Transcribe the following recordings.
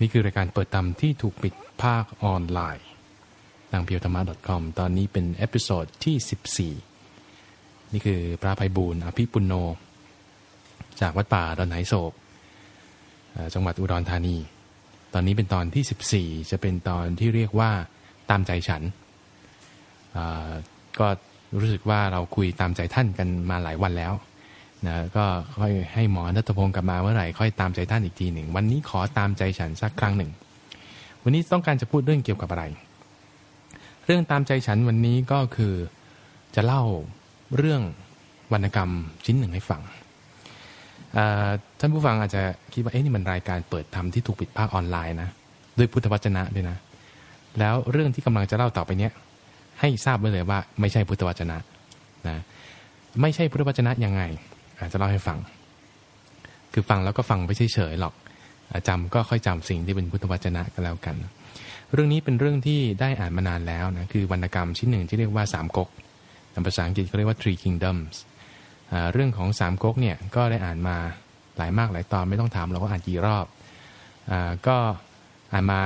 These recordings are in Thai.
นี่คือรายการเปิดธรรมที่ถูกปิดภาคออนไลน์ทาง Puredhamma .com ตอนนี้เป็น episode ที่ 14 นี่คือพระไพบูลย์อภิปุณโณ จากวัดป่าดอนหายโศก จังหวัดอุดรธานี ตอนนี้เป็นตอนที่ 14 จะเป็นตอนที่เรียกว่าตามใจฉัน ก็รู้สึกว่าเราคุยตามใจท่านกันมาหลายวันแล้ว นะก็ค่อยให้หมอนัทพงศ์กลับมาเมื่อไหร่ค่อยตามใจท่านอีกทีหนึ่ง วันนี้ขอตามใจฉันสักครั้งหนึ่ง วันนี้ต้องการจะพูดเรื่องเกี่ยวกับอะไร เรื่องตามใจฉันวันนี้ก็คือจะเล่าเรื่องวรรณกรรมชิ้นหนึ่งให้ฟังท่านผู้ฟังอาจจะคิดว่าเอ๊ะนี่มันรายการเปิดธรรมที่ถูกปิดภาคออนไลน์นะด้วยพุทธวจนะด้วยนะ แล้วเรื่องที่กำลังจะเล่าต่อไปเนี้ยให้ทราบไว้เลยว่าไม่ใช่พุทธวจนะนะไม่ใช่พุทธวจนะยังไง จจะเล่าให้ฟัง คือฟังแล้วก็ฟังไปเฉยๆหรอกอ่าจำก็ค่อยจำสิ่งที่เป็นพุทธวจนะก็แล้วกัน เรื่องนี้เป็นเรื่องที่ได้อ่านมานานแล้วนะคือวรรณกรรมชิ้นหนึ่งที่เรียกว่าสามก๊กภาษาอังกฤษเขาเรียกว่า three kingdoms เรื่องของสามก๊กเนี่ยก็ได้อ่านมาหลายมากหลายตอนไม่ต้องถามเราว่าอ่านกี่รอบอก็อ่านมา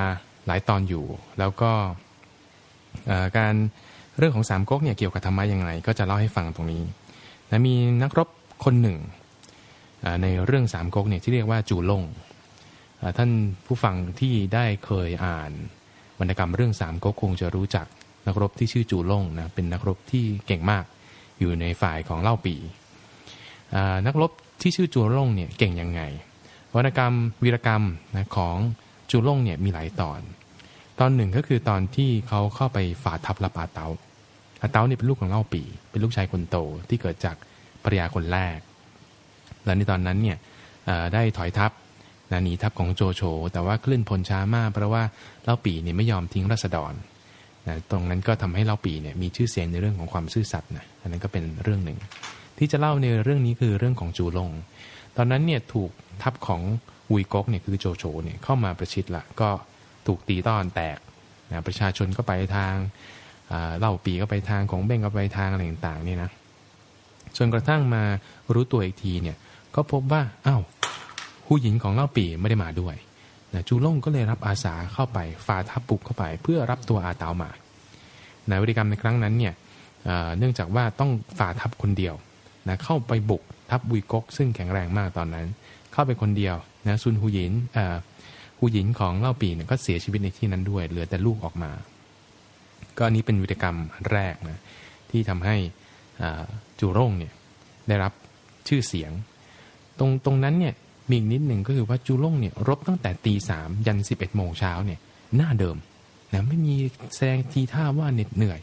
หลายตอนอยู่ แล้วก็การเรื่องของสามก๊กเนี่ยเกี่ยวกับธรรมะยังไง ก็จะเล่าให้ฟังตรงนี้นะมีนักรบ คนหนึ่ง ในเรื่องสามก๊กเนี่ยที่เรียกว่าจูล่งท่านผู้ฟังที่ได้เคยอ่านวรรณกรรมเรื่องสามก๊กคงจะรู้จักนักรบที่ชื่อจูล่งนะเป็นนักรบที่เก่งมากอยู่ในฝ่ายของเล่าปี่นักรบที่ชื่อจูล่งเนี่ยเก่งยังไงวรรณกรรมวีรกรรมนะของจูล่งเนี่ยมีหลายตอน ตอนหนึ่งก็คือตอนที่เขาเข้าไปฝ่าทับรับอาเตาอาเตาเนี่ยเป็นลูกของเล่าปี เป็นลูกชายคนโตที่เกิดจาก ภรยาคนแรก และในตอนนั้นเนี่ยได้ถอยทัพนะหนีทัพของโจโฉแต่ว่าคลื่นพลช้ามาก เพราะว่าเล่าปีเนี่ยไม่ยอมทิ้งรัษฎรนะตรงนั้นก็ทำให้เล่าปีเนี่ยมีชื่อเสียงในเรื่องของความซื่อสัตย์นะอันนั้นก็เป็นเรื่องหนึ่ง ที่จะเล่าในเรื่องนี้คือเรื่องของจูลง ตอนนั้นเนี่ยถูกทัพของอุยก๊กเนี่ยคือโจโฉเนี่ยเข้ามาประชิดละก็ถูกตีต้อนแตกนะประชาชนก็ไปทางเล่าปีก็ไปทางของเบ้งก็ไปทางอะไรต่างๆนี่นะ จนกระทั่งมารู้ตัวอีกทีเนี่ยก็พบว่าอ้าวผู้หญิงของเล่าปีไม่ได้มาด้วยนะจูล่งก็เลยรับอาสาเข้าไปฝ่าทัพปุกเข้าไป เพื่อรับตัวอาเตามาในวิธีกรรมในครั้งนั้นเนี่ยเนื่องจากว่าต้องฝ่าทัพคนเดียวนะเข้าไปบุกทัพบุยกก ซึ่งแข็งแรงมากตอนนั้น เข้าไปคนเดียวนะซุนฮูหยินเอ่อฮูหยินของเล่าปีเนี่ยก็เสียชีวิตในที่นั้นด้วย เหลือแต่ลูกออกมา ก็อันนี้เป็นวิธีกรรมแรกนะที่ทำให้ จูร่งเนี่ยได้รับชื่อเสียง ตรงตรงนั้นเนี่ยมีอีกนิดหนึ่งก็คือว่าจูล่งเนี่ยรบตั้งแต่ตีสามยันสิบเอ็ดโมงเช้าเนี่ยหน้าเดิมนะไม่มีแสดงทีท่าว่าเหน็ดเหนื่อย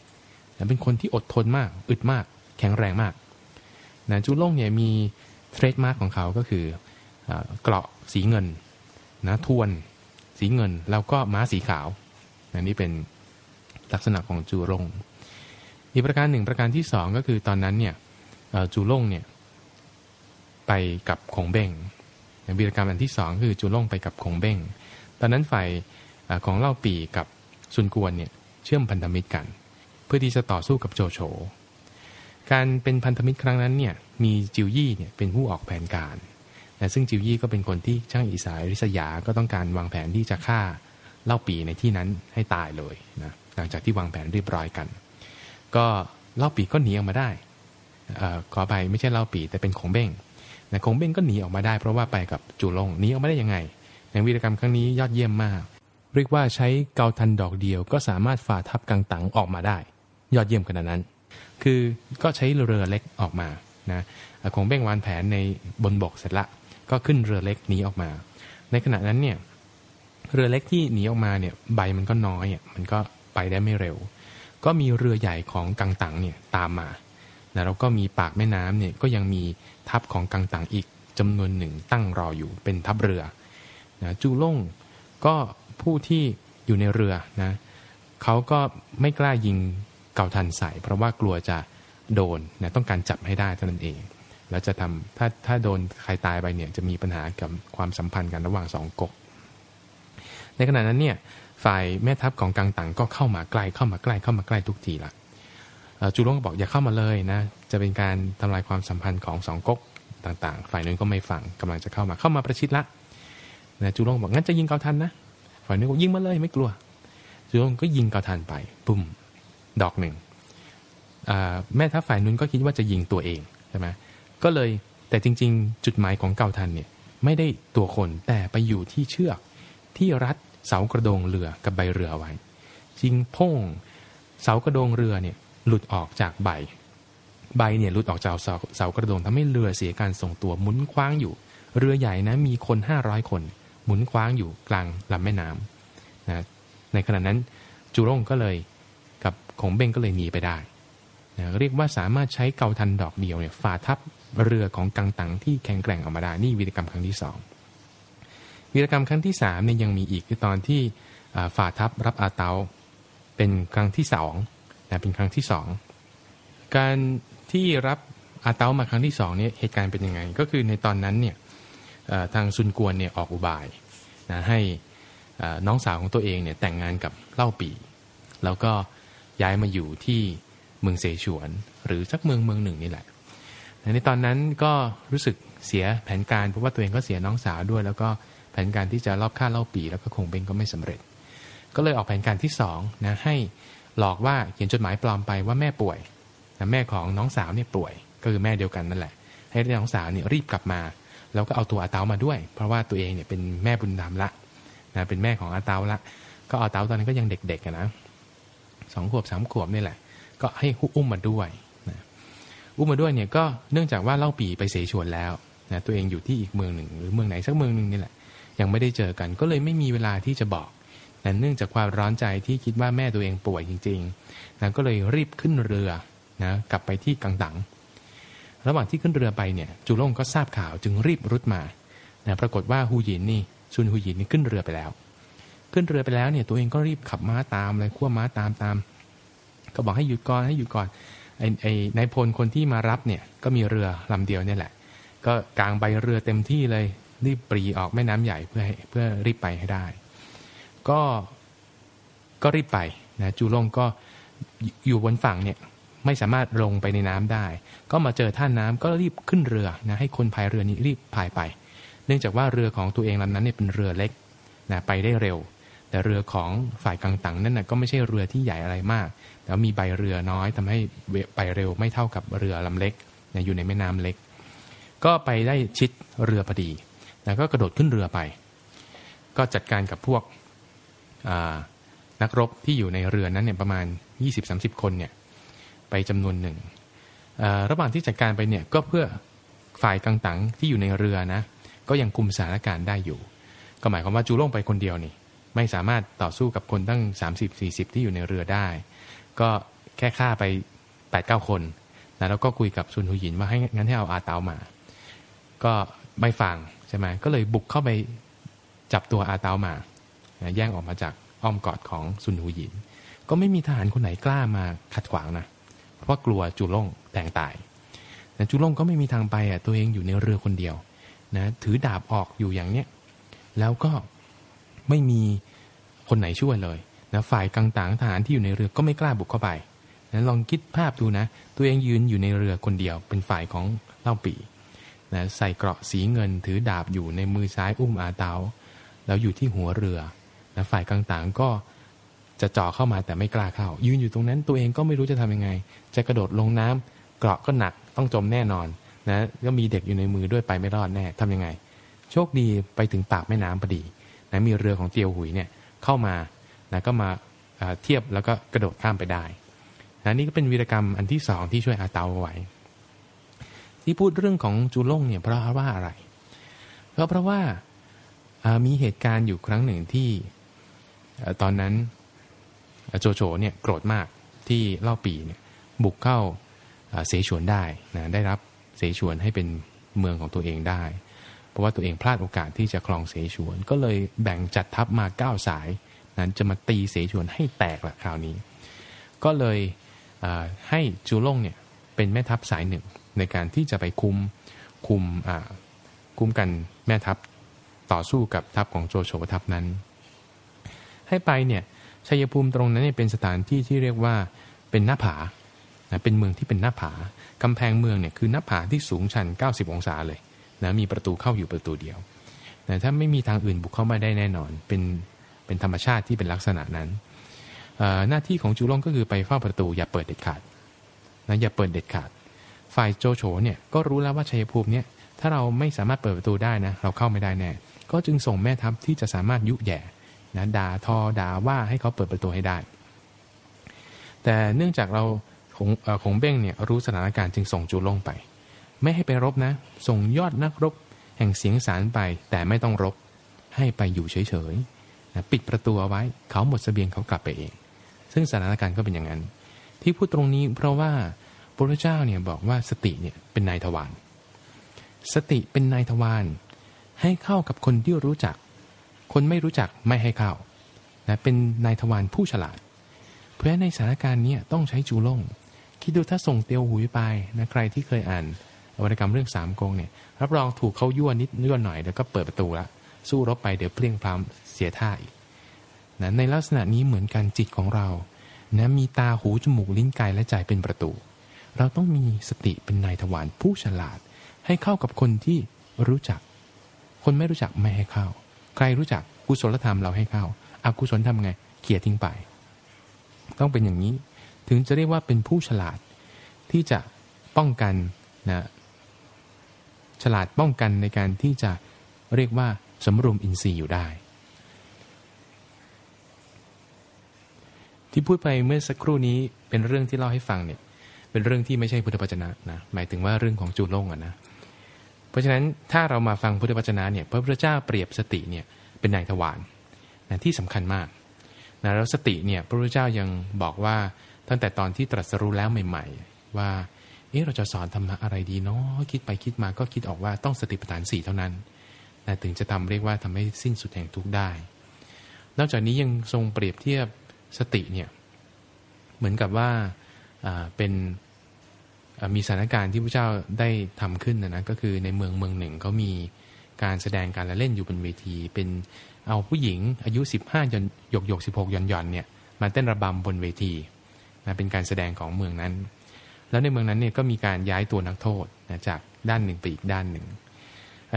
นะเป็นคนที่อดทนมาก อึดมาก แข็งแรงมากนะจูล่งเนี่ยมีเทรดมาร์กของเขาก็คือเกราะสีเงินนะทวน สีเงินแล้วก็ม้าสีขาวนะนี่เป็นลักษณะของจูล่ง อีกประการหนึ่งประการที่สองก็คือตอนนั้นเนี่ยจูล่งเนี่ยไปกับคงเบ้งวีรกรรมอันที่สองคือจูล่งไปกับคงเบ้งตอนนั้นฝ่ายของเล่าปีกับซุนกวนเนี่ยเชื่อมพันธมิตรกัน เพื่อที่จะต่อสู้กับโจโฉการเป็นพันธมิตรครั้งนั้นเนี่ยมีจิวยี่เนี่ยเป็นผู้ออกแผนการแต่ซึ่งจิวยี่ก็เป็นคนที่ช่างอิสายริษยาก็ต้องการวางแผนที่จะฆ่าเล่าปีในที่นั้นให้ตายเลยนะหลังจากที่วางแผนเรียบร้อยกัน ก็เล่าปีก็หนีออกมาได้เอ่อขอไปไม่ใช่เล่าปีแต่เป็นคงเบ้งนะคงเบ้งก็หนีออกมาได้เพราะว่าไปกับจู่ลงหนีออกมาได้ยังไงในวีรกรรมครั้งนี้ยอดเยี่ยมมาก เรียกว่าใช้เกาทันดอกเดียวก็สามารถฝ่าทัพกังตังออกมาได้ ยอดเยี่ยมขนาดนั้น คือก็ใช้เรือเล็กออกมานะอ่าคงเบ้งวางแผนในบนบกเสร็จละ ก็ขึ้นเรือเล็กหนีออกมา ในขณะนั้นเนี่ยเรือเล็กที่หนีออกมาเนี่ยใบมันก็น้อยอะมันก็ไปได้ไม่เร็ว ก็มีเรือใหญ่ของกังตังเนี่ยตามมานะแล้วก็มีปากแม่น้ำเนี่ยก็ยังมีทัพของกังตังอีกจำนวนหนึ่งตั้งรออยู่เป็นทัพเรือนะจูล่งก็ผู้ที่อยู่ในเรือนะเขาก็ไม่กล้ายิงเก่าทันใส่เพราะว่ากลัวจะโดนนะต้องการจับให้ได้เท่านั้นเอง แล้วจะทำถ้าถ้าโดนใครตายไปเนี่ยจะมีปัญหากับความสัมพันธ์กันระหว่างสองก๊กในขณะนั้นเนี่ย ฝ่ายแม่ทัพของกังตังก็เข้ามาใกล้เข้ามาใกล้เข้ามาใกล้ทุกทีละเอ่อจูล่งก็บอกอย่าเข้ามาเลยนะจะเป็นการทำลายความสัมพันธ์ของสองก๊กต่าง ๆ ฝ่ายนู้นก็ไม่ฟังกำลังจะเข้ามาเข้ามาประชิดละนะจูล่งบอกงั้นจะยิงเกาทันนะฝ่ายนู้นก็ยิงมาเลยไม่กลัวจูลงก็ยิงเกาทันไปปุ่มดอกหนึ่งแม่ทัพฝ่ายนู้นก็คิดว่าจะยิงตัวเองใช่ไหมก็เลยแต่จริง ๆ จุดหมายของเกาทันเนี่ยไม่ได้ตัวคนแต่ไปอยู่ที่เชือกที่รัด เสากระโดงเรือกับใบเรือไว้จิงพ่งเสากระโดงเรือเนี่ยหลุดออกจากใบ ใบเนี่ยหลุดออกจากเสาเสากระโดงทำให้เรือเสียการทรงตัวหมุนคว้างอยู่ เรือใหญ่นะมีคนห้าร้อยคน หมุนคว้างอยู่กลางลำแม่น้ำนะในขณะนั้นจูร่งก็เลยกับของเบงก็เลยหนีไปได้นะเรียกว่าสามารถใช้เกาทันดอกเดียวเนี่ยฝ่าทับเรือของกังตังที่แข็งแกร่งออกมาได้นี่วีกรรมครั้งที่สอง วีรกรรมครั้งที่สามเนี่ยยังมีอีกคือตอนที่ฝ่าทัพรับอาเตาเป็นครั้งที่สองนะเป็นครั้งที่สองการที่รับอาเตามาครั้งที่สองเนี่ยเหตุการณ์เป็นยังไง ก็คือในตอนนั้นเนี่ยทางซุนกวนเนี่ยออกอุบายนะให้น้องสาวของตัวเองเนี่ยแต่งงานกับเล่าปี แล้วก็ย้ายมาอยู่ที่เมืองเสฉวน หรือสักเมืองเมืองหนึ่งนี่แหละ ในตอนนั้นก็รู้สึกเสียแผนการเพราะว่าตัวเองก็เสียน้องสาวด้วย แล้วก็ แผนการที่จะรอบฆ่าเล่าปีแล้วก็คงเบงก็ไม่สำเร็จ ก็เลยออกแผนการที่สองนะให้หลอกว่าเขียนจดหมายปลอมไปว่าแม่ป่วยนะแม่ของน้องสาวเนี่ยป่วย ก็คือแม่เดียวกันนั่นแหละ ให้น้องสาวเนี่ยรีบกลับมา แล้วก็เอาตัวอาเตามาด้วย เพราะว่าตัวเองเนี่ยเป็นแม่บุญธรรมละนะเป็นแม่ของอาเตาละ ก็อาเตาตอนนั้นก็ยังเด็กๆนะสองขวบสามขวบนี่แหละ ก็ให้อุ้มมาด้วยนะอุ้มมาด้วยเนี่ยก็เนื่องจากว่าเล่าปีไปเสฉวนแล้วนะตัวเองอยู่ที่อีกเมืองหนึ่ง หรือเมืองไหนสักเมืองหนึ่งนี่แหละ ยังไม่ได้เจอกัน ก็เลยไม่มีเวลาที่จะบอกนะเนื่องจากความร้อนใจที่คิดว่าแม่ตัวเองป่วยจริงๆนะก็เลยรีบขึ้นเรือนะกลับไปที่กังตังระหว่างที่ขึ้นเรือไปเนี่ยจูล่งก็ทราบข่าวจึงรีบรุดมานะปรากฏว่าฮูหยินนี่ซุนฮูหยินนี่ขึ้นเรือไปแล้ว ขึ้นเรือไปแล้วเนี่ยตัวเองก็รีบขับม้าตามเลยขั้วม้าตามตาม ก็บอกให้หยุดก่อนให้หยุดก่อนไอ้ไอ้นายพลคนที่มารับเนี่ยก็มีเรือลำเดียวเนี่ยแหละ ก็กลางใบเรือเต็มที่เลย รีบปรีออกแม่น้ำใหญ่เพื่อเพื่อรีบไปให้ได้ ก็ก็รีบไปนะจูลงก็อยู่บนฝั่งเนี่ยไม่สามารถลงไปในน้ำได้ ก็มาเจอท่าน้ำก็รีบขึ้นเรือนะให้คนพายเรือนี้รีบพายไป เนื่องจากว่าเรือของตัวเองลำนั้นเนี่ยเป็นเรือเล็กนะไปได้เร็ว แต่เรือของฝ่ายกังตังนั่นนะก็ไม่ใช่เรือที่ใหญ่อะไรมาก แต่มีใบเรือน้อยทำให้ไปเร็วไม่เท่ากับเรือลำเล็กนะอยู่ในแม่น้ำเล็ก ก็ไปได้ชิดเรือพอดี แล้วก็กระโดดขึ้นเรือไป ก็จัดการกับพวกนักรบที่อยู่ในเรือนั้นเนี่ยประมาณ 20-30 คนเนี่ยไปจำนวนหนึ่งระหว่างที่จัดการไปเนี่ยก็เพื่อฝ่ายกังตังที่อยู่ในเรือนะก็ยังคุมสถานการณ์ได้อยู่ ก็หมายความว่าจูล่งไปคนเดียวนี่ไม่สามารถต่อสู้กับคนตั้ง 30-40 ที่อยู่ในเรือได้ ก็แค่ฆ่าไป 8-9 คนนะแล้วก็คุยกับซุนฮูหยินว่าให้งั้นให้เอาอาเตามา ก็ไม่ฟัง ช่ไหมก็เลยบุกเข้าไปจับตัวอาเตามา แย่งออกมาจากอ้อมกอดของซุนหูหยิน ก็ไม่มีทหารคนไหนกล้ามาขัดขวางนะ เพราะกลัวจูล่งแต่งตาย แต่จูล่งก็ไม่มีทางไปอะตัวเองอยู่ในเรือคนเดียวนะถือดาบออกอยู่อย่างเนี้ย แล้วก็ไม่มีคนไหนช่วยเลยนะฝ่ายกังต่างทหารที่อยู่ในเรือก็ไม่กล้าบุกเข้าไปนะลองคิดภาพดูนะ ตัวเองยืนอยู่ในเรือคนเดียว เป็นฝ่ายของเล่าปี นะใส่เกราะสีเงินถือดาบอยู่ในมือซ้ายอุ้มอาเตาแล้วอยู่ที่หัวเรือนะฝ่ายกลางๆก็จะจ่อเข้ามาแต่ไม่กล้าเข้า ยืนอยู่ตรงนั้นตัวเองก็ไม่รู้จะทำยังไง จะกระโดดลงน้ำเกราะก็หนักต้องจมแน่นอนนะก็มีเด็กอยู่ในมือด้วยไปไม่รอดแน่ทำยังไง โชคดีไปถึงปากแม่น้ำพอดีนะมีเรือของเตียวหุยเนี่ยเข้ามานะก็มาเทียบแล้วก็กระโดดข้ามไปได้นะนี่ก็เป็นวีรกรรมอันที่สองที่ช่วยอาเตาไว้ ที่พูดเรื่องของจูล่งเนี่ยเพราะว่าอะไรก็เพราะว่ามีเหตุการณ์อยู่ครั้งหนึ่งที่ตอนนั้นโจโฉเนี่ยโกรธมากที่เล่าปีเนี่ยบุกเข้าเสฉวนได้นะได้รับเสฉวนให้เป็นเมืองของตัวเองได้ เพราะว่าตัวเองพลาดโอกาสที่จะครองเสฉวน ก็เลยแบ่งจัดทัพมาเก้าสายนั้นจะมาตีเสฉวนให้แตกละคราวนี้ ก็เลยให้จูล่งเนี่ยเป็นแม่ทัพสายหนึ่ง ในการที่จะไปคุมคุมคุมกันแม่ทัพต่อสู้กับทัพของโจโฉทัพนั้น ให้ไปเนี่ยชัยภูมิตรงนั้นเนี่ยเป็นสถานที่ที่เรียกว่าเป็นหน้าผาเป็นเมืองที่เป็นหน้าผากำแพงเมืองเนี่ยคือหน้าผาที่สูงชัน 90 องศาเลยนะมีประตูเข้าอยู่ประตูเดียวแต่ถ้าไม่มีทางอื่นบุกเข้ามาได้แน่นอน เป็นเป็นเป็นธรรมชาติที่เป็นลักษณะนั้น หน้าที่ของจูลงก็คือไปเฝ้าประตูอย่าเปิดเด็ดขาดนะอย่าเปิดเด็ดขาด ฝ่ายโจโฉเนี่ยก็รู้แล้วว่าชัยภูมิเนี่ยถ้าเราไม่สามารถเปิดประตูได้นะเราเข้าไม่ได้แน่ก็จึงส่งแม่ทัพที่จะสามารถยุแย่นะด่าทอด่าว่าให้เขาเปิดประตูให้ได้ แต่เนื่องจากเราของของเบ้งเนี่ยรู้สถานการณ์จึงส่งจูลงไป ไม่ให้ไปรบนะ ส่งยอดนักรบ แห่งเสียงสารไป แต่ไม่ต้องรบให้ไปอยู่เฉยๆนะปิดประตูเอาไว้เขาหมดสเสบียงเขากลับไปเอง ซึ่งสถานการณ์ก็เป็นอย่างนั้น ที่พูดตรงนี้เพราะว่า พระเจ้าเนี่ยบอกว่าสติเนี่ยเป็นนายทวารสติเป็นนายทวารให้เข้ากับคนที่รู้จัก คนไม่รู้จักไม่ให้เข้านะเป็นนายทวารผู้ฉลาด เพราะในสถานการณ์นี้ต้องใช้จูล่งคิดดูถ้าส่งเตียวหุยไปนะใครที่เคยอ่านวรรณกรรมเรื่องสามกงเนี่ยรับรองถูกเขายั่วนิดยั่วหน่อยแล้วก็เปิดประตูละสู้รบไปเดี๋ยวเพลียงพล้ำเสียท่าอีกนะในลักษณะนี้เหมือนกันจิตของเรานะมีตาหูจมูกลิ้นกายและใจเป็นประตู เราต้องมีสติเป็นนายทวารผู้ฉลาด ให้เข้ากับคนที่รู้จัก คนไม่รู้จักไม่ให้เข้า ใครรู้จักกุศลธรรมเราให้เข้าอากุศลทำไงเขี่ยทิ้งไป ต้องเป็นอย่างนี้ถึงจะเรียกว่าเป็นผู้ฉลาดที่จะป้องกันนะฉลาดป้องกันในการที่จะเรียกว่าสมรวมอินทรีย์อยู่ได้ ที่พูดไปเมื่อสักครู่นี้เป็นเรื่องที่เล่าให้ฟังเนี่ย เป็นเรื่องที่ไม่ใช่พุทธวจนะนะหมายถึงว่าเรื่องของจูโล่งอะนะเพราะฉะนั้นถ้าเรามาฟังพุทธวจนะเนี่ยพระพุทธเจ้าเปรียบสติเนี่ยเป็นนายทวารนะที่สำคัญมากนะแล้วสติเนี่ยพระพุทธเจ้ายังบอกว่าตั้งแต่ตอนที่ตรัสรู้แล้วใหม่ ๆ ว่าเอ๊ะเราจะสอนธรรมะอะไรดีเนาะคิดไปคิดมาก็คิดออกว่าต้องสติปัฏฐานสี่เท่านั้นนะถึงจะทำเรียกว่าทำให้สิ้นสุดแห่งทุกข์ได้ นอกจากนี้ยังทรงเปรียบเทียบสติเนี่ยเหมือนกับว่า เป็นมีสถานการณ์ที่พระเจ้าได้ทำขึ้นนะนะก็คือในเมืองเมืองหนึ่งเขามีการแสดงการละเล่นอยู่บนเวที เป็นเอาผู้หญิงอายุ 15ยนหยกหยกสิบหกย่อนย่อนเนี่ยมาเต้นระบำบนเวทีนะเป็นการแสดงของเมืองนั้น แล้วในเมืองนั้นเนี่ยก็มีการย้ายตัวนักโทษนะจากด้านหนึ่งไปอีกด้านหนึ่ง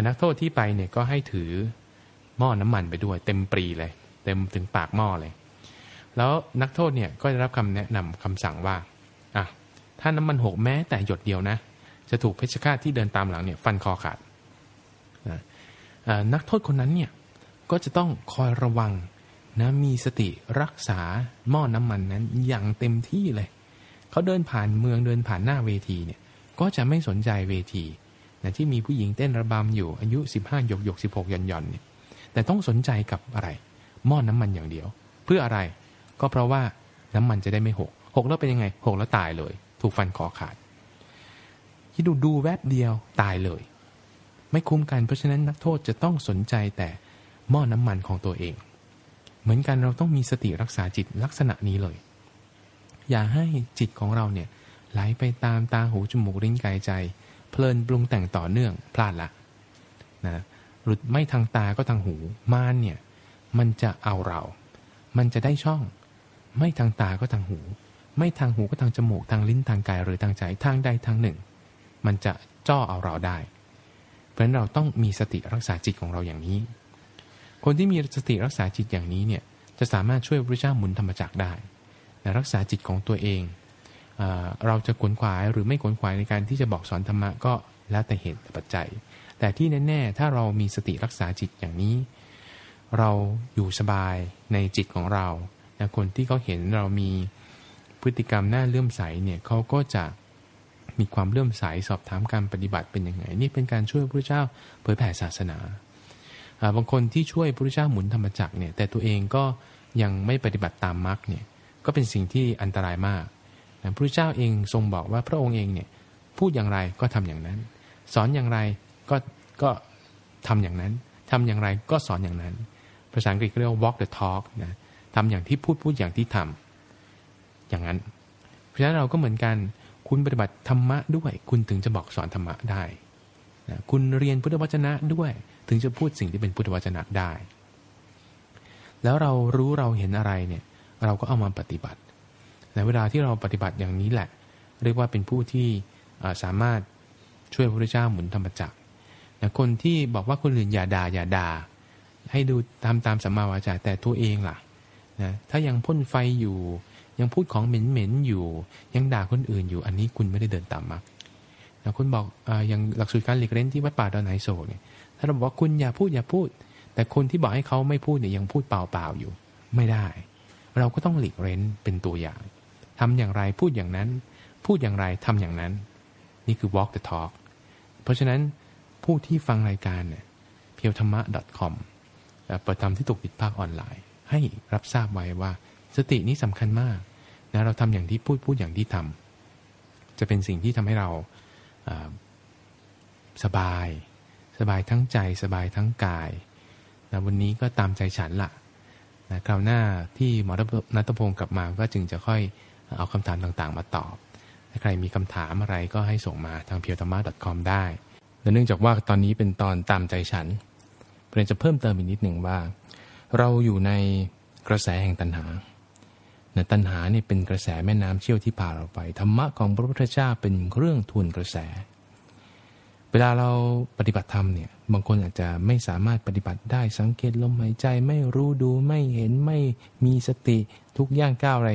นักโทษที่ไปเนี่ยก็ให้ถือหม้อน้ำมันไปด้วย เต็มปรีเลย เต็มถึงปากหม้อเลย แล้วนักโทษเนี่ยก็ได้รับคำแนะนำคำสั่งว่า อะถ้าน้ำมันหกแม้แต่หยดเดียวนะ จะถูกเพชฌฆาตที่เดินตามหลังเนี่ยฟันคอขาดนะนักโทษคนนั้นเนี่ยก็จะต้องคอยระวังนะมีสติรักษาหม้อน้ำมันนั้นอย่างเต็มที่เลย เขาเดินผ่านเมืองเดินผ่านหน้าเวทีเนี่ยก็จะไม่สนใจเวทีนะที่มีผู้หญิงเต้นระบำอยู่อายุ 15หยกหยกสิบหกย่อนหย่อนเนี่ยแต่ต้องสนใจกับอะไรหม้อน้ำมันอย่างเดียว เพื่ออะไรก็เพราะว่าน้ำมันจะได้ไม่หก หกแล้วเป็นยังไงหกแล้วตายเลย ถูกฟันคอขาดคิดดูดูแวบเดียวตายเลย ไม่คุ้มกันเพราะฉะนั้นนักโทษจะต้องสนใจแต่หม้อน้ำมันของตัวเอง เหมือนกันเราต้องมีสติรักษาจิตลักษณะนี้เลย อย่าให้จิตของเราเนี่ยไหลไปตามตาหูจมูกลิ้นกายใจ เพลินปรุงแต่งต่อเนื่องพลาดละนะหลุดไม่ทางตาก็ทางหูมานเนี่ยมันจะเอาเรา มันจะได้ช่อง ไม่ทางตาก็ทางหู ไม่ทางหูก็ทางจมูกทางลิ้นทางกายหรือทางใจทางใดทางหนึ่ง มันจะจ้อเอาเราได้ เพราะฉะนั้นเราต้องมีสติรักษาจิตของเราอย่างนี้ คนที่มีสติรักษาจิตอย่างนี้เนี่ยจะสามารถช่วยพระเจ้าหมุนธรรมจักรได้แต่รักษาจิตของตัวเองเอเราจะขวนขวายหรือไม่ขวนขวายในการที่จะบอกสอนธรรมะก็แล้วแต่เหตุปัจจัย แต่ที่แน่ๆถ้าเรามีสติรักษาจิตอย่างนี้ เราอยู่สบายในจิตของเราคนที่เขาเห็นเรามี พฤติกรรมหน้าเลื่อมใสเนี่ยเขาก็จะมีความเลื่อมใสสอบถามการปฏิบัติเป็นยังไง นี่เป็นการช่วยพระเจ้าเผยแผ่ศาสนาบางคนที่ช่วยพระเจ้าหมุนธรรมจักรเนี่ยแต่ตัวเองก็ยังไม่ปฏิบัติตามมรรคเนี่ยก็เป็นสิ่งที่อันตรายมากพระเจ้าเองทรงบอกว่าพระองค์เองเนี่ยพูดอย่างไรก็ทำอย่างนั้น สอนอย่างไรก็ก็ทำอย่างนั้นทำอย่างไรก็สอนอย่างนั้น ภาษาอังกฤษเรียกว่า walk the talk นะทำอย่างที่พูดพูดอย่างที่ทำ อย่างนั้น เพราะฉะนั้นเราก็เหมือนกันคุณปฏิบัติธรรมะด้วย คุณถึงจะบอกสอนธรรมะได้นะคุณเรียนพุทธวจนะด้วย ถึงจะพูดสิ่งที่เป็นพุทธวจนะได้ แล้วเรารู้เราเห็นอะไรเนี่ย เราก็เอามาปฏิบัติในเวลาที่เราปฏิบัติอย่างนี้แหละ เรียกว่าเป็นผู้ที่สามารถช่วยพระพุทธเจ้าหมุนธรรมจักรนะคนที่บอกว่าคนอื่นอย่าด่าอย่าด่าให้ดูตามตามสัมมาวาจาแต่ตัวเองล่ะนะถ้ายังพ่นไฟอยู่ ยังพูดของเหม็นๆอยู่ ยังด่าคนอื่นอยู่ อันนี้คุณไม่ได้เดินตามมรรคนะคุณบอกออย่างหลักสูตรการหลีกเล่นที่วัดป่าดอนไหนโศกเนี่ยถ้าเราบอกว่าคุณอย่าพูดอย่าพูด แต่คนที่บอกให้เขาไม่พูดเนี่ยยังพูดเปล่าๆอยู่ ไม่ได้ เราก็ต้องหลีกเล่นเป็นตัวอย่างทำอย่างไรพูดอย่างนั้น พูดอย่างไรทำอย่างนั้น นี่คือ walk the talk เพราะฉะนั้นผู้ที่ฟังรายการเนี่ยเพียวธรรมะ .com เปิดทำที่ตกปิดภาคออนไลน์ ให้รับทราบไว้ว่า สตินี้สำคัญมากนะเราทำอย่างที่พูดพูดอย่างที่ทำจะเป็นสิ่งที่ทำให้เราสบาย สบายทั้งใจสบายทั้งกายนะวันนี้ก็ตามใจฉันละนะคราวหน้าที่หมอนัตพงศ์กลับมาก็จึงจะค่อยเอาคำถามต่างๆ มาตอบถ้าใครมีคำถามอะไรก็ให้ส่งมาทางเพียวธรรมะ .com ได้และเนื่องจากว่าตอนนี้เป็นตอนตามใจฉันเพื่อจะเพิ่มเติมอีกนิดหนึ่งว่า เราอยู่ในกระแสแห่งตัณหา ในตัณหาเนี่ยเป็นกระแสแม่น้ำเชี่ยวที่พาเราไป ธรรมะของพระพุทธเจ้าเป็นเครื่องทวนกระแส เวลาเราปฏิบัติธรรมเนี่ยบางคนอาจจะไม่สามารถปฏิบัติได้สังเกตลมหายใจไม่รู้ดูไม่เห็นไม่มีสติทุกย่างก้าวอะไร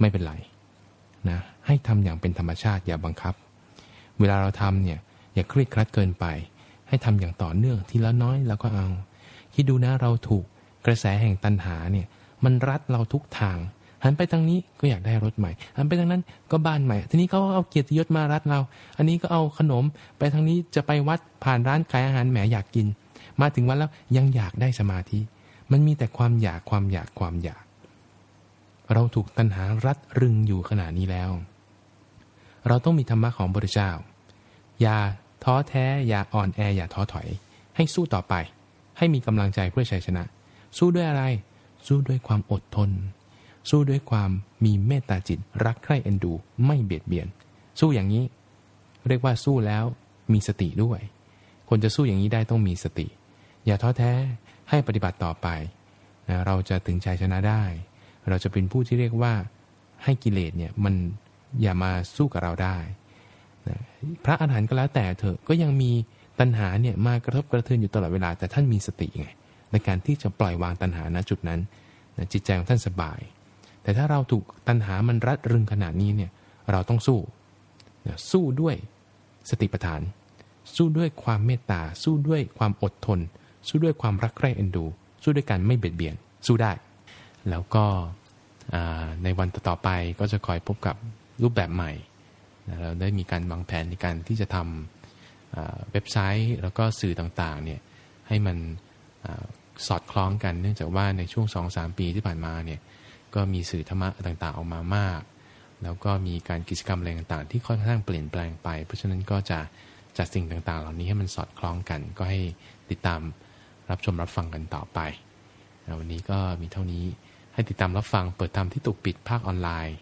ไม่เป็นไรนะให้ทำอย่างเป็นธรรมชาติอย่าบังคับ เวลาเราทำเนี่ยอย่าเครียดครัดเกินไป ให้ทำอย่างต่อเนื่องทีละน้อยแล้วก็เอาคิดดูนะเราถูกกระแสแห่งตัณหาเนี่ย มันรัดเราทุกทาง หันไปทางนี้ก็อยากได้รถใหม่ หันไปทางนั้นก็บ้านใหม่ ทีนี้เขาเอาเกียรติยศมารัดเรา อันนี้ก็เอาขนมไปทางนี้จะไปวัดผ่านร้านขายอาหารแหมอยากกิน มาถึงวันแล้วยังอยากได้สมาธิ มันมีแต่ความอยากความอยากความอยาก เราถูกตัณหารัดรึงอยู่ขนาดนี้แล้ว เราต้องมีธรรมะของพระเจ้า อย่าท้อแท้อย่าอ่อนแออย่าท้อถอย ให้สู้ต่อไป ให้มีกำลังใจเพื่อชัยชนะ สู้ด้วยอะไร สู้ด้วยความอดทน สู้ด้วยความมีเมตตาจิต รักใคร่เอ็นดู ไม่เบียดเบียน สู้อย่างนี้ เรียกว่าสู้แล้วมีสติด้วย คนจะสู้อย่างนี้ได้ต้องมีสติ อย่าท้อแท้ให้ปฏิบัติต่อไปนะเราจะถึงชัยชนะได้ เราจะเป็นผู้ที่เรียกว่าให้กิเลสเนี่ยมันอย่ามาสู้กับเราได้พระอาหารหันต์ก็แล้วแต่เถอะก็ยังมีตัณหาเนี่ยมากระทบกระเทือนอยู่ตลอดเวลาแต่ท่านมีสติไงในการที่จะปล่อยวางตัณหาณจุดนั้น จิตใจของท่านสบาย แต่ถ้าเราถูกตัณหามันรัดรึงขนาดนี้เนี่ยเราต้องสู้ สู้ด้วยสติปัฏฐาน สู้ด้วยความเมตตา สู้ด้วยความอดทน สู้ด้วยความรักใคร่เอ็นดู สู้ด้วยการไม่เบียดเบียน สู้ได้ แล้วก็ในวันต่อไปก็จะคอยพบกับรูปแบบใหม่ เราได้มีการวางแผนในการที่จะทำเว็บไซต์แล้วก็สื่อต่างๆเนี่ยให้มัน สอดคล้องกัน เนื่องจากว่าในช่วง2องสามปีที่ผ่านมาเนี่ยก็มีสื่อธรรมะต่างๆออกมามาก แล้วก็มีการกิจกรรมอะไรต่างๆ ที่ค่อนข้างเปลี่ยนแปลงไป เพราะฉะนั้นก็จะจัดสิ่งต่างๆ เหล่านี้ให้มันสอดคล้องกัน ก็ให้ติดตามรับชมรับฟังกันต่อไปวันนี้ก็มีเท่านี้ให้ติดตามรับฟังเปิดธรรมที่ตุกปิดภาคออนไลน์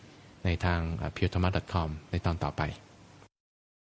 ในทาง p u r e t h a m a c o m ในตอนต่อไป